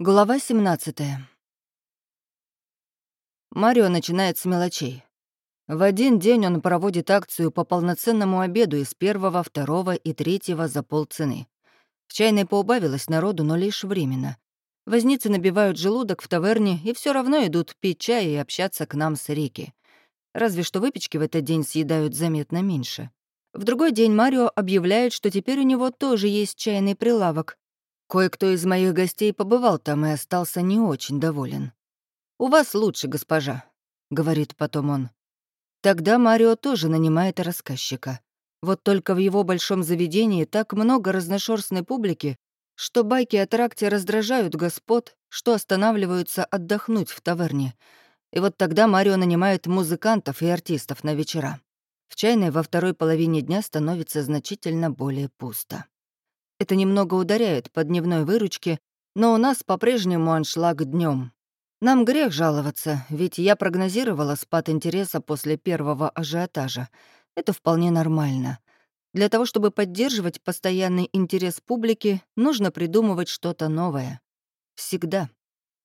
Глава 17 Марио начинает с мелочей. В один день он проводит акцию по полноценному обеду из первого, второго и третьего за полцены. В чайной поубавилось народу, но лишь временно. Возницы набивают желудок в таверне и все равно идут пить чай и общаться к нам с реки. Разве что выпечки в этот день съедают заметно меньше. В другой день Марио объявляет, что теперь у него тоже есть чайный прилавок, Кое-кто из моих гостей побывал там и остался не очень доволен. «У вас лучше, госпожа», — говорит потом он. Тогда Марио тоже нанимает рассказчика. Вот только в его большом заведении так много разношерстной публики, что байки о тракте раздражают господ, что останавливаются отдохнуть в таверне. И вот тогда Марио нанимает музыкантов и артистов на вечера. В чайной во второй половине дня становится значительно более пусто. Это немного ударяет по дневной выручке, но у нас по-прежнему аншлаг днем. Нам грех жаловаться, ведь я прогнозировала спад интереса после первого ажиотажа. Это вполне нормально. Для того, чтобы поддерживать постоянный интерес публики, нужно придумывать что-то новое. Всегда.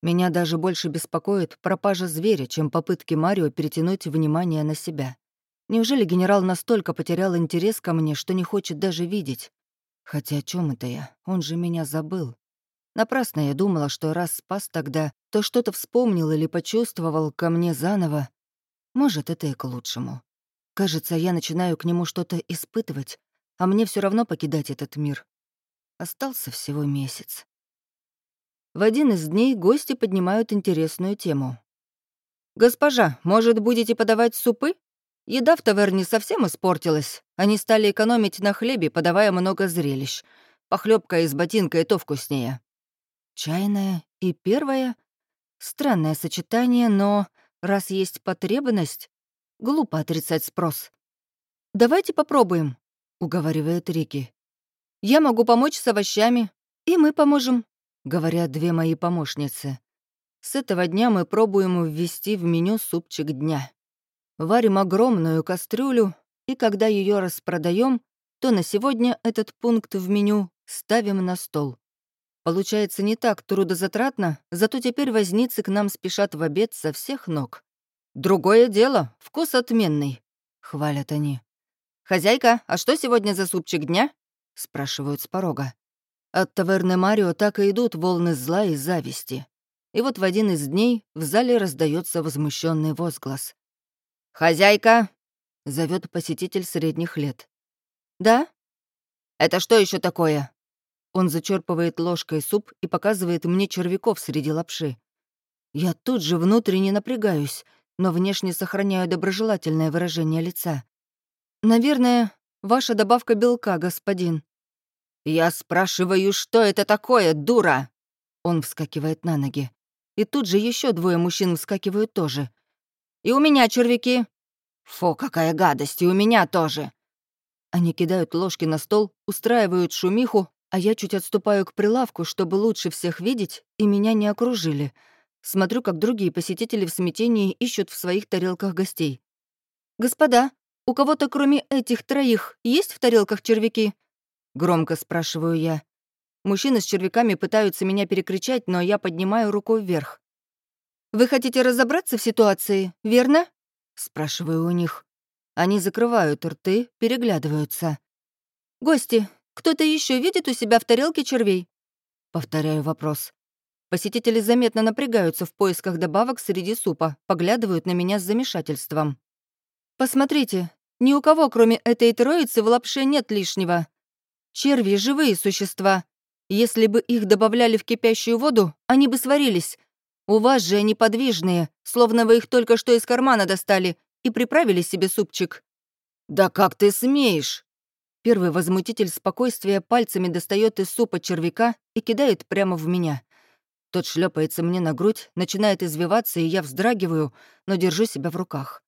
Меня даже больше беспокоит пропажа зверя, чем попытки Марио перетянуть внимание на себя. Неужели генерал настолько потерял интерес ко мне, что не хочет даже видеть? Хотя о чем это я? Он же меня забыл. Напрасно я думала, что раз спас тогда, то что-то вспомнил или почувствовал ко мне заново. Может, это и к лучшему. Кажется, я начинаю к нему что-то испытывать, а мне все равно покидать этот мир. Остался всего месяц. В один из дней гости поднимают интересную тему. «Госпожа, может, будете подавать супы?» Еда в таверне совсем испортилась. Они стали экономить на хлебе, подавая много зрелищ. Похлебка из ботинка и то вкуснее. Чайная и первая? Странное сочетание, но раз есть потребность, глупо отрицать спрос. «Давайте попробуем», — уговаривает Рики. «Я могу помочь с овощами, и мы поможем», — говорят две мои помощницы. С этого дня мы пробуем ввести в меню супчик дня. Варим огромную кастрюлю, и когда ее распродаем, то на сегодня этот пункт в меню ставим на стол. Получается не так трудозатратно, зато теперь возницы к нам спешат в обед со всех ног. «Другое дело, вкус отменный», — хвалят они. «Хозяйка, а что сегодня за супчик дня?» — спрашивают с порога. От таверны Марио так и идут волны зла и зависти. И вот в один из дней в зале раздается возмущенный возглас. «Хозяйка!» — зовет посетитель средних лет. «Да?» «Это что еще такое?» Он зачерпывает ложкой суп и показывает мне червяков среди лапши. Я тут же внутренне напрягаюсь, но внешне сохраняю доброжелательное выражение лица. «Наверное, ваша добавка белка, господин». «Я спрашиваю, что это такое, дура?» Он вскакивает на ноги. И тут же еще двое мужчин вскакивают тоже — и у меня червяки. Фу, какая гадость, и у меня тоже. Они кидают ложки на стол, устраивают шумиху, а я чуть отступаю к прилавку, чтобы лучше всех видеть, и меня не окружили. Смотрю, как другие посетители в смятении ищут в своих тарелках гостей. «Господа, у кого-то кроме этих троих есть в тарелках червяки?» Громко спрашиваю я. Мужчины с червяками пытаются меня перекричать, но я поднимаю руку вверх. «Вы хотите разобраться в ситуации, верно?» — спрашиваю у них. Они закрывают рты, переглядываются. «Гости, кто-то еще видит у себя в тарелке червей?» Повторяю вопрос. Посетители заметно напрягаются в поисках добавок среди супа, поглядывают на меня с замешательством. «Посмотрите, ни у кого, кроме этой троицы, в лапше нет лишнего. Черви — живые существа. Если бы их добавляли в кипящую воду, они бы сварились, у вас же они подвижные, словно вы их только что из кармана достали и приправили себе супчик». «Да как ты смеешь?» Первый возмутитель спокойствия пальцами достает из супа червяка и кидает прямо в меня. Тот шлепается мне на грудь, начинает извиваться, и я вздрагиваю, но держу себя в руках.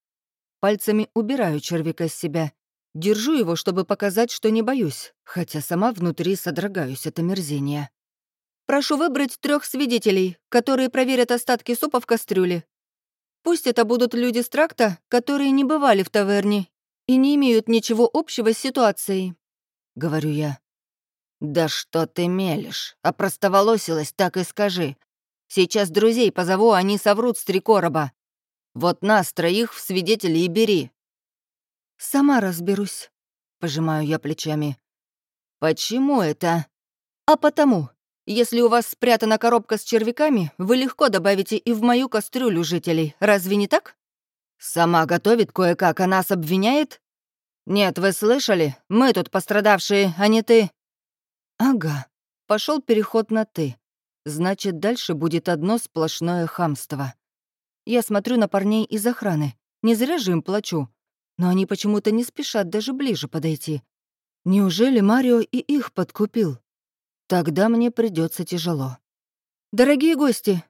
Пальцами убираю червяка с себя. Держу его, чтобы показать, что не боюсь, хотя сама внутри содрогаюсь от омерзения. Прошу выбрать трех свидетелей, которые проверят остатки супа в кастрюле. Пусть это будут люди с тракта, которые не бывали в таверне и не имеют ничего общего с ситуацией», — говорю я. «Да что ты мелешь? Опростоволосилась, так и скажи. Сейчас друзей позову, они соврут с три короба. Вот нас троих в свидетели и бери». «Сама разберусь», — пожимаю я плечами. «Почему это?» «А потому. Если у вас спрятана коробка с червяками, вы легко добавите и в мою кастрюлю жителей. Разве не так?» «Сама готовит кое-как, а нас обвиняет?» «Нет, вы слышали? Мы тут пострадавшие, а не ты». «Ага. Пошел переход на «ты». Значит, дальше будет одно сплошное хамство. Я смотрю на парней из охраны. Не зря же им плачу. Но они почему-то не спешат даже ближе подойти. Неужели Марио и их подкупил? Тогда мне придется тяжело. «Дорогие гости!»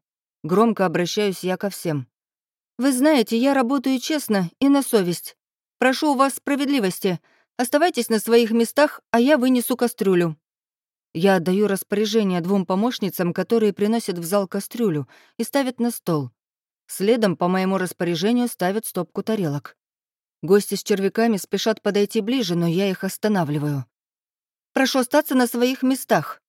Громко обращаюсь я ко всем. «Вы знаете, я работаю честно и на совесть. Прошу у вас справедливости. Оставайтесь на своих местах, а я вынесу кастрюлю». Я отдаю распоряжение двум помощницам, которые приносят в зал кастрюлю и ставят на стол. Следом, по моему распоряжению, ставят стопку тарелок. Гости с червяками спешат подойти ближе, но я их останавливаю. «Прошу остаться на своих местах».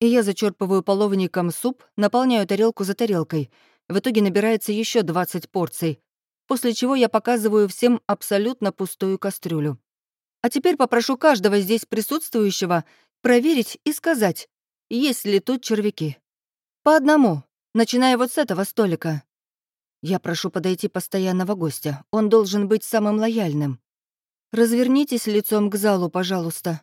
И я зачерпываю половником суп, наполняю тарелку за тарелкой. В итоге набирается еще 20 порций, после чего я показываю всем абсолютно пустую кастрюлю. А теперь попрошу каждого здесь присутствующего проверить и сказать, есть ли тут червяки. По одному, начиная вот с этого столика. Я прошу подойти постоянного гостя. Он должен быть самым лояльным. Развернитесь лицом к залу, пожалуйста.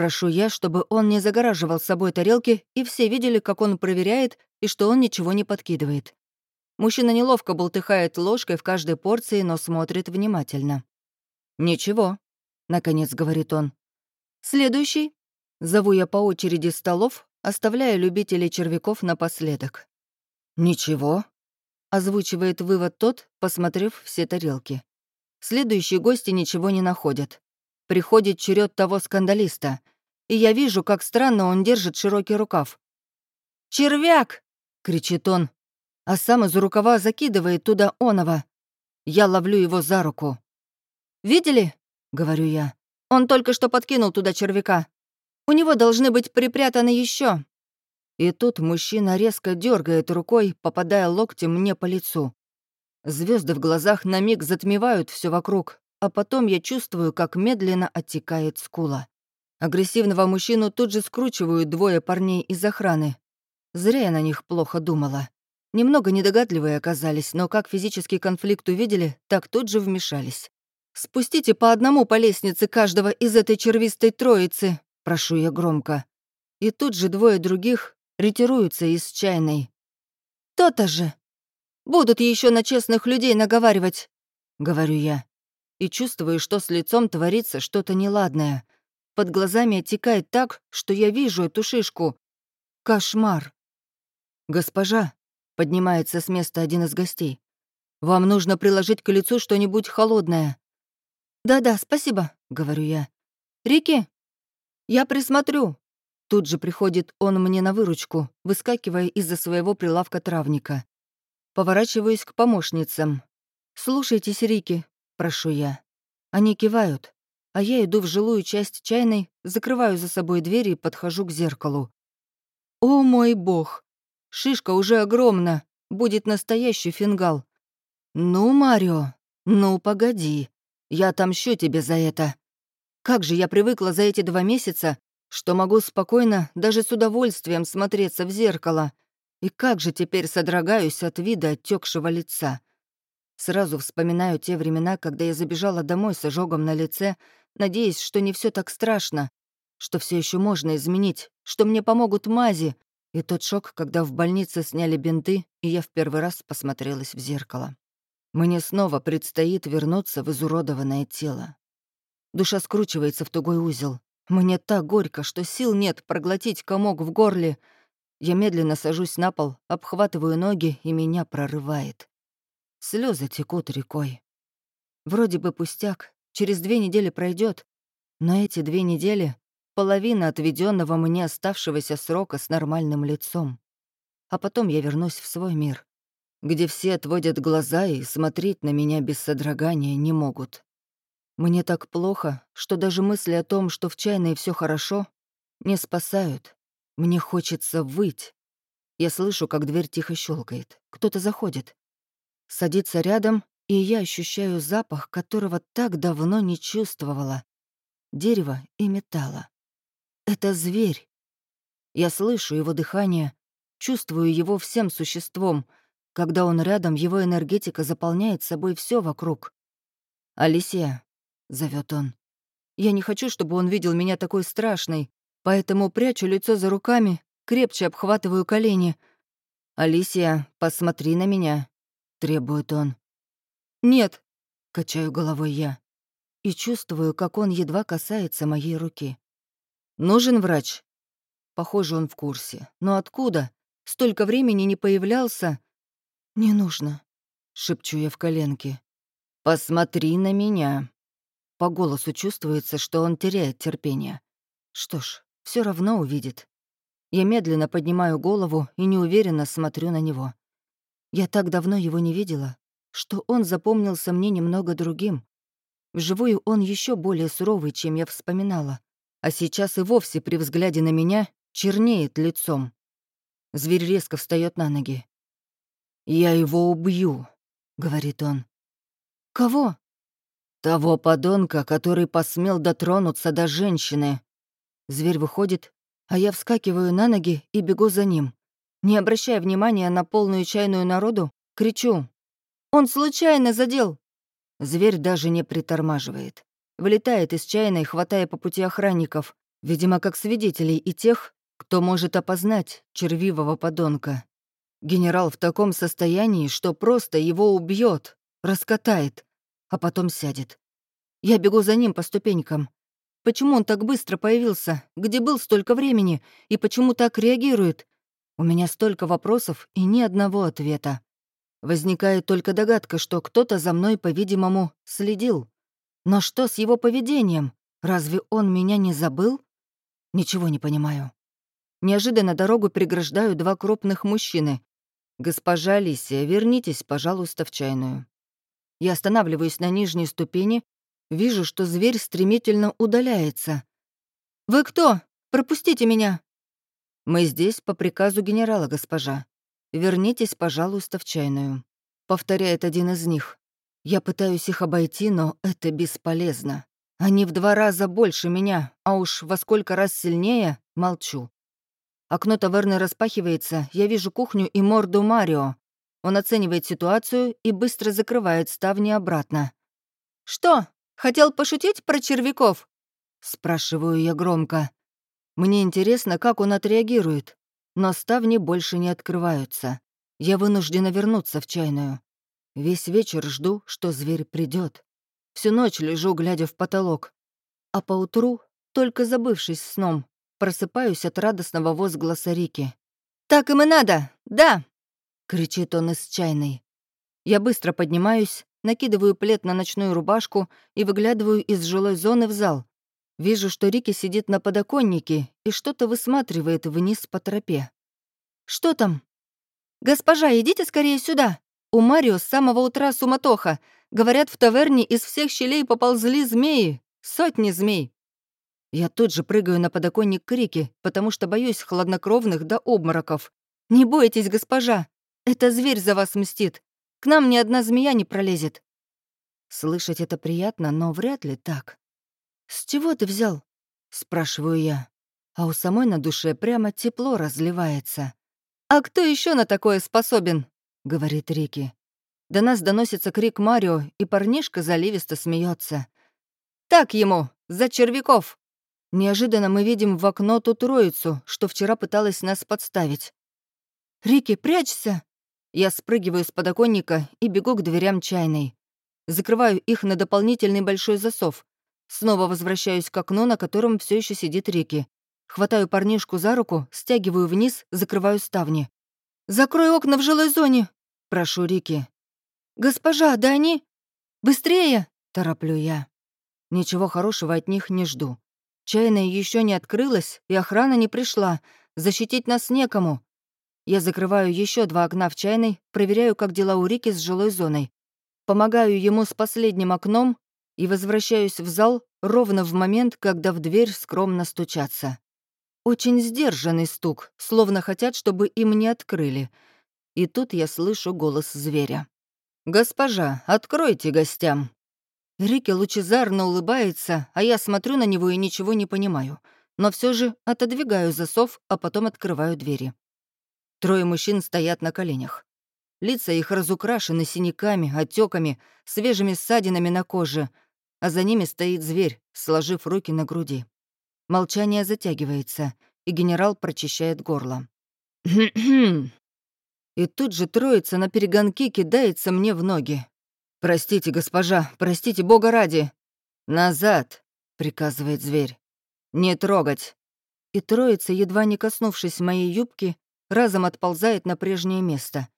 Прошу я, чтобы он не загораживал с собой тарелки, и все видели, как он проверяет и что он ничего не подкидывает. Мужчина неловко болтыхает ложкой в каждой порции, но смотрит внимательно. «Ничего», — наконец говорит он. «Следующий Зову я по очереди столов, оставляя любителей червяков напоследок. «Ничего», — озвучивает вывод тот, посмотрев все тарелки. Следующие гости ничего не находят. Приходит черед того скандалиста, и я вижу, как странно он держит широкий рукав. «Червяк!» — кричит он, а сам из рукава закидывает туда оного. Я ловлю его за руку. «Видели?» — говорю я. «Он только что подкинул туда червяка. У него должны быть припрятаны еще. И тут мужчина резко дергает рукой, попадая локтем мне по лицу. Звезды в глазах на миг затмевают все вокруг, а потом я чувствую, как медленно оттекает скула. Агрессивного мужчину тут же скручивают двое парней из охраны. Зря я на них плохо думала. Немного недогадливые оказались, но как физический конфликт увидели, так тут же вмешались. «Спустите по одному по лестнице каждого из этой червистой троицы», — прошу я громко. И тут же двое других ретируются из чайной. «То-то же! Будут еще на честных людей наговаривать!» — говорю я. И чувствую, что с лицом творится что-то неладное. Под глазами оттекает так, что я вижу эту шишку. Кошмар. «Госпожа», — поднимается с места один из гостей, «вам нужно приложить к лицу что-нибудь холодное». «Да-да, спасибо», — говорю я. «Рики, «Я присмотрю». Тут же приходит он мне на выручку, выскакивая из-за своего прилавка травника. Поворачиваюсь к помощницам. «Слушайте, Сирики», — прошу я. Они кивают, а я иду в жилую часть чайной, закрываю за собой дверь и подхожу к зеркалу. «О мой бог! Шишка уже огромна, будет настоящий фингал. Ну, Марио, ну погоди, я отомщу тебе за это». Как же я привыкла за эти два месяца, что могу спокойно, даже с удовольствием смотреться в зеркало. И как же теперь содрогаюсь от вида отекшего лица. Сразу вспоминаю те времена, когда я забежала домой с ожогом на лице, надеясь, что не все так страшно, что все еще можно изменить, что мне помогут мази, и тот шок, когда в больнице сняли бинты, и я в первый раз посмотрелась в зеркало. Мне снова предстоит вернуться в изуродованное тело. Душа скручивается в тугой узел. Мне так горько, что сил нет проглотить комок в горле. Я медленно сажусь на пол, обхватываю ноги, и меня прорывает. Слезы текут рекой. Вроде бы пустяк, через две недели пройдет, но эти две недели — половина отведенного мне оставшегося срока с нормальным лицом. А потом я вернусь в свой мир, где все отводят глаза и смотреть на меня без содрогания не могут. Мне так плохо, что даже мысли о том, что в чайной все хорошо, не спасают. Мне хочется выть. Я слышу, как дверь тихо щелкает. Кто-то заходит. Садится рядом, и я ощущаю запах, которого так давно не чувствовала. Дерево и металла. Это зверь. Я слышу его дыхание, чувствую его всем существом. Когда он рядом, его энергетика заполняет собой все вокруг. «Алисия», — зовет он. Я не хочу, чтобы он видел меня такой страшной, поэтому прячу лицо за руками, крепче обхватываю колени. «Алисия, посмотри на меня», — требует он. «Нет», — качаю головой я, и чувствую, как он едва касается моей руки. «Нужен врач?» Похоже, он в курсе. Но откуда? Столько времени не появлялся. «Не нужно», — шепчу я в коленке. «Посмотри на меня». По голосу чувствуется, что он теряет терпение. Что ж, все равно увидит. Я медленно поднимаю голову и неуверенно смотрю на него. Я так давно его не видела, что он запомнился мне немного другим. Вживую он еще более суровый, чем я вспоминала, а сейчас и вовсе при взгляде на меня чернеет лицом. Зверь резко встает на ноги. «Я его убью», — говорит он. «Кого?» «Того подонка, который посмел дотронуться до женщины». Зверь выходит, а я вскакиваю на ноги и бегу за ним. Не обращая внимания на полную чайную народу, кричу. «Он случайно задел!» Зверь даже не притормаживает. Вылетает из чайной, хватая по пути охранников, видимо, как свидетелей и тех, кто может опознать червивого подонка. Генерал в таком состоянии, что просто его убьет, раскатает, а потом сядет. Я бегу за ним по ступенькам. Почему он так быстро появился? Где был столько времени? И почему так реагирует? У меня столько вопросов и ни одного ответа. Возникает только догадка, что кто-то за мной, по-видимому, следил. Но что с его поведением? Разве он меня не забыл? Ничего не понимаю. Неожиданно дорогу преграждают два крупных мужчины. «Госпожа Алисия, вернитесь, пожалуйста, в чайную». Я останавливаюсь на нижней ступени, вижу, что зверь стремительно удаляется. «Вы кто? Пропустите меня!» «Мы здесь по приказу генерала, госпожа. Вернитесь, пожалуйста, в чайную», — повторяет один из них. Я пытаюсь их обойти, но это бесполезно. Они в два раза больше меня, а уж во сколько раз сильнее — молчу. Окно таверны распахивается, я вижу кухню и морду Марио, он оценивает ситуацию и быстро закрывает ставни обратно. «Что, хотел пошутить про червяков?» Спрашиваю я громко. Мне интересно, как он отреагирует. Но ставни больше не открываются. Я вынуждена вернуться в чайную. Весь вечер жду, что зверь придет. Всю ночь лежу, глядя в потолок. А поутру, только забывшись сном, просыпаюсь от радостного возгласа Рики. «Так им и надо! Да!» кричит он из чайной. Я быстро поднимаюсь, накидываю плед на ночную рубашку и выглядываю из жилой зоны в зал. Вижу, что Рики сидит на подоконнике и что-то высматривает вниз по тропе. «Что там?» «Госпожа, идите скорее сюда! У Марио с самого утра суматоха. Говорят, в таверне из всех щелей поползли змеи. Сотни змей!» Я тут же прыгаю на подоконник к Рике, потому что боюсь хладнокровных до обмороков. «Не бойтесь, госпожа! Это зверь за вас мстит. К нам ни одна змея не пролезет». Слышать это приятно, но вряд ли так. «С чего ты взял?» — спрашиваю я. А у самой на душе прямо тепло разливается. «А кто еще на такое способен?» — говорит Рики. До нас доносится крик Марио, и парнишка заливисто смеется. «Так ему! За червяков!» Неожиданно мы видим в окно ту троицу, что вчера пыталась нас подставить. «Рики, прячься!» Я спрыгиваю с подоконника и бегу к дверям чайной. Закрываю их на дополнительный большой засов. Снова возвращаюсь к окну, на котором все еще сидит Рики. Хватаю парнишку за руку, стягиваю вниз, закрываю ставни. «Закрой окна в жилой зоне!» — прошу Рики. «Госпожа, да они...» «Быстрее!» — тороплю я. Ничего хорошего от них не жду. Чайная еще не открылась, и охрана не пришла. Защитить нас некому. Я закрываю еще два окна в чайной, проверяю, как дела у Рики с жилой зоной. Помогаю ему с последним окном и возвращаюсь в зал ровно в момент, когда в дверь скромно стучатся. очень сдержанный стук, словно хотят, чтобы им не открыли. И тут я слышу голос зверя. «Госпожа, откройте гостям!» Рики лучезарно улыбается, а я смотрю на него и ничего не понимаю. Но все же отодвигаю засов, а потом открываю двери. Трое мужчин стоят на коленях. Лица их разукрашены синяками, отеками, свежими ссадинами на коже, а за ними стоит зверь, сложив руки на груди. Молчание затягивается, и генерал прочищает горло. И тут же троица на перегонки кидается мне в ноги. «Простите, госпожа, простите, бога ради!» «Назад!» — приказывает зверь. «Не трогать!» И троица, едва не коснувшись моей юбки, разом отползает на прежнее место.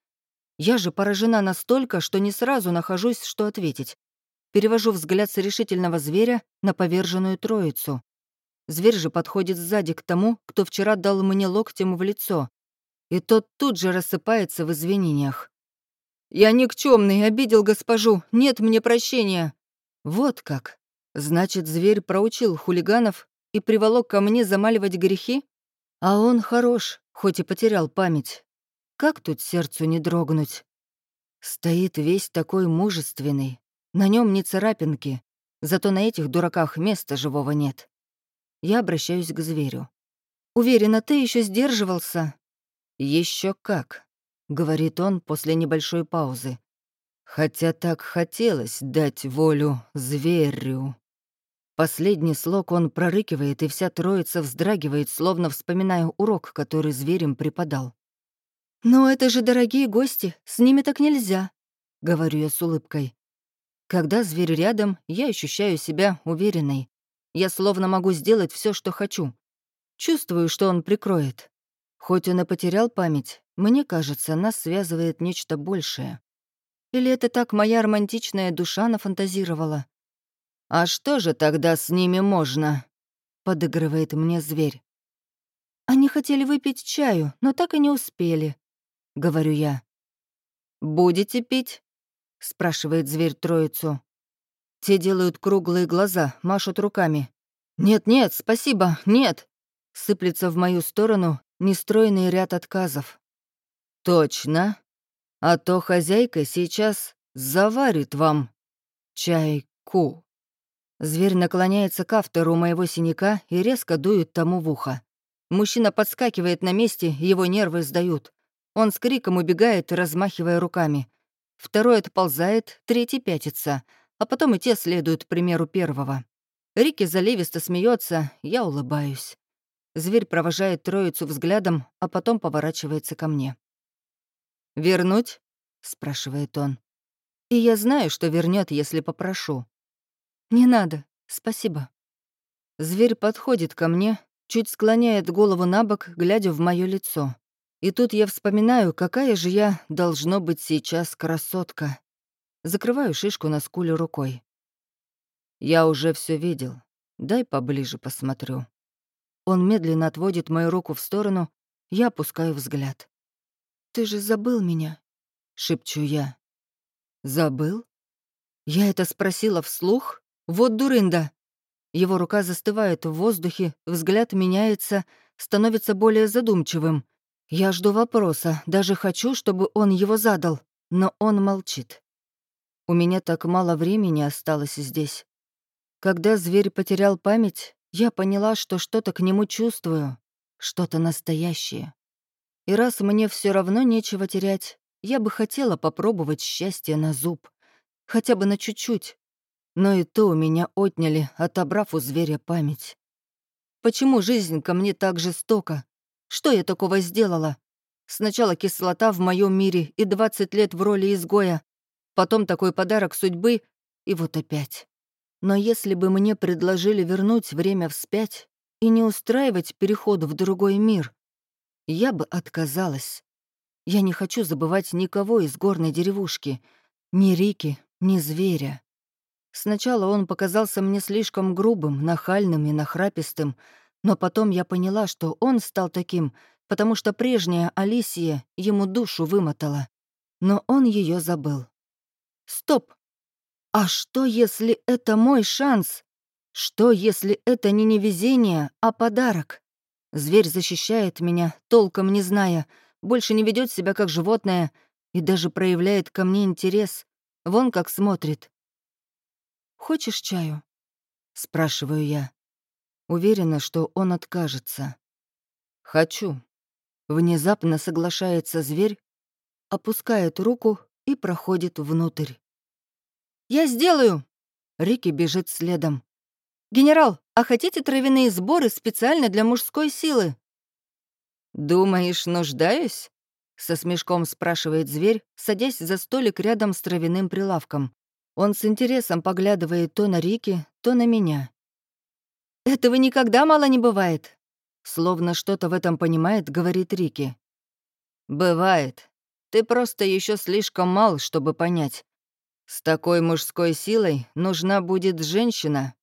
Я же поражена настолько, что не сразу нахожусь, что ответить. Перевожу взгляд с решительного зверя на поверженную троицу. Зверь же подходит сзади к тому, кто вчера дал мне локтем в лицо. И тот тут же рассыпается в извинениях. «Я никчемный, обидел госпожу, нет мне прощения». Вот как. Значит, зверь проучил хулиганов и приволок ко мне замаливать грехи? А он хорош, хоть и потерял память. Как тут сердцу не дрогнуть? Стоит весь такой мужественный. На нем не царапинки, зато на этих дураках места живого нет. Я обращаюсь к зверю. «Уверена, ты еще сдерживался?» Еще как», — говорит он после небольшой паузы. «Хотя так хотелось дать волю зверю». Последний слог он прорыкивает, и вся троица вздрагивает, словно вспоминая урок, который зверем преподал. «Но это же дорогие гости, с ними так нельзя», — говорю я с улыбкой. Когда зверь рядом, я ощущаю себя уверенной. Я словно могу сделать все, что хочу. Чувствую, что он прикроет. Хоть он и потерял память, мне кажется, нас связывает нечто большее. Или это так моя романтичная душа нафантазировала? «А что же тогда с ними можно?» — подыгрывает мне зверь. «Они хотели выпить чаю, но так и не успели», — говорю я. «Будете пить?» — спрашивает зверь троицу. Те делают круглые глаза, машут руками. «Нет-нет, спасибо, нет!» Сыплется в мою сторону нестройный ряд отказов. «Точно. А то хозяйка сейчас заварит вам чайку». Зверь наклоняется к автору моего синяка и резко дует тому в ухо. Мужчина подскакивает на месте, его нервы сдают. Он с криком убегает, размахивая руками. Второй отползает, третий пятится, а потом и те следуют примеру первого. Рики заливисто смеется, я улыбаюсь. Зверь провожает троицу взглядом, а потом поворачивается ко мне. «Вернуть?» — спрашивает он. И я знаю, что вернет, если попрошу. «Не надо, спасибо». Зверь подходит ко мне, чуть склоняет голову на бок, глядя в мое лицо. И тут я вспоминаю, какая же я должно быть сейчас красотка. Закрываю шишку на скуле рукой. Я уже все видел. Дай поближе посмотрю. Он медленно отводит мою руку в сторону, я опускаю взгляд. «Ты же забыл меня?» — шепчу я. «Забыл?» Я это спросила вслух? Вот дурында. Его рука застывает в воздухе, взгляд меняется, становится более задумчивым. Я жду вопроса, даже хочу, чтобы он его задал, но он молчит. У меня так мало времени осталось здесь. Когда зверь потерял память, я поняла, что что-то к нему чувствую, что-то настоящее. И раз мне все равно нечего терять, я бы хотела попробовать счастье на зуб. Хотя бы на чуть-чуть, но и то у меня отняли, отобрав у зверя память. Почему жизнь ко мне так жестока? Что я такого сделала? Сначала кислота в моем мире и 20 лет в роли изгоя, потом такой подарок судьбы, и вот опять. Но если бы мне предложили вернуть время вспять и не устраивать переход в другой мир, я бы отказалась. Я не хочу забывать никого из горной деревушки, ни Рики, ни зверя. Сначала он показался мне слишком грубым, нахальным и нахрапистым, но потом я поняла, что он стал таким, потому что прежняя Алисия ему душу вымотала. Но он ее забыл. Стоп! А что, если это мой шанс? Что, если это не невезение, а подарок? Зверь защищает меня, толком не зная, больше не ведет себя как животное и даже проявляет ко мне интерес. Вон как смотрит. «Хочешь чаю?» — спрашиваю я. Уверена, что он откажется. «Хочу». Внезапно соглашается зверь, опускает руку и проходит внутрь. «Я сделаю!» Рики бежит следом. «Генерал, а хотите травяные сборы специально для мужской силы?» «Думаешь, нуждаюсь?» — со смешком спрашивает зверь, садясь за столик рядом с травяным прилавком. Он с интересом поглядывает то на Рики, то на меня. «Этого никогда мало не бывает», — словно что-то в этом понимает, говорит Рики. «Бывает. Ты просто еще слишком мал, чтобы понять. С такой мужской силой нужна будет женщина.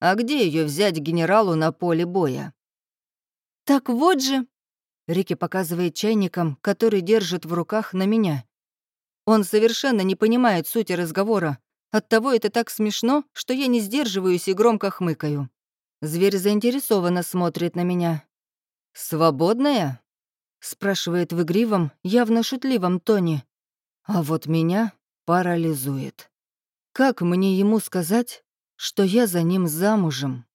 А где ее взять генералу на поле боя?» «Так вот же», Рики показывает чайником, который держит в руках на меня. Он совершенно не понимает сути разговора. Оттого это так смешно, что я не сдерживаюсь и громко хмыкаю. Зверь заинтересованно смотрит на меня. «Свободная?» — спрашивает в игривом, явно шутливом тоне. А вот меня парализует. Как мне ему сказать, что я за ним замужем?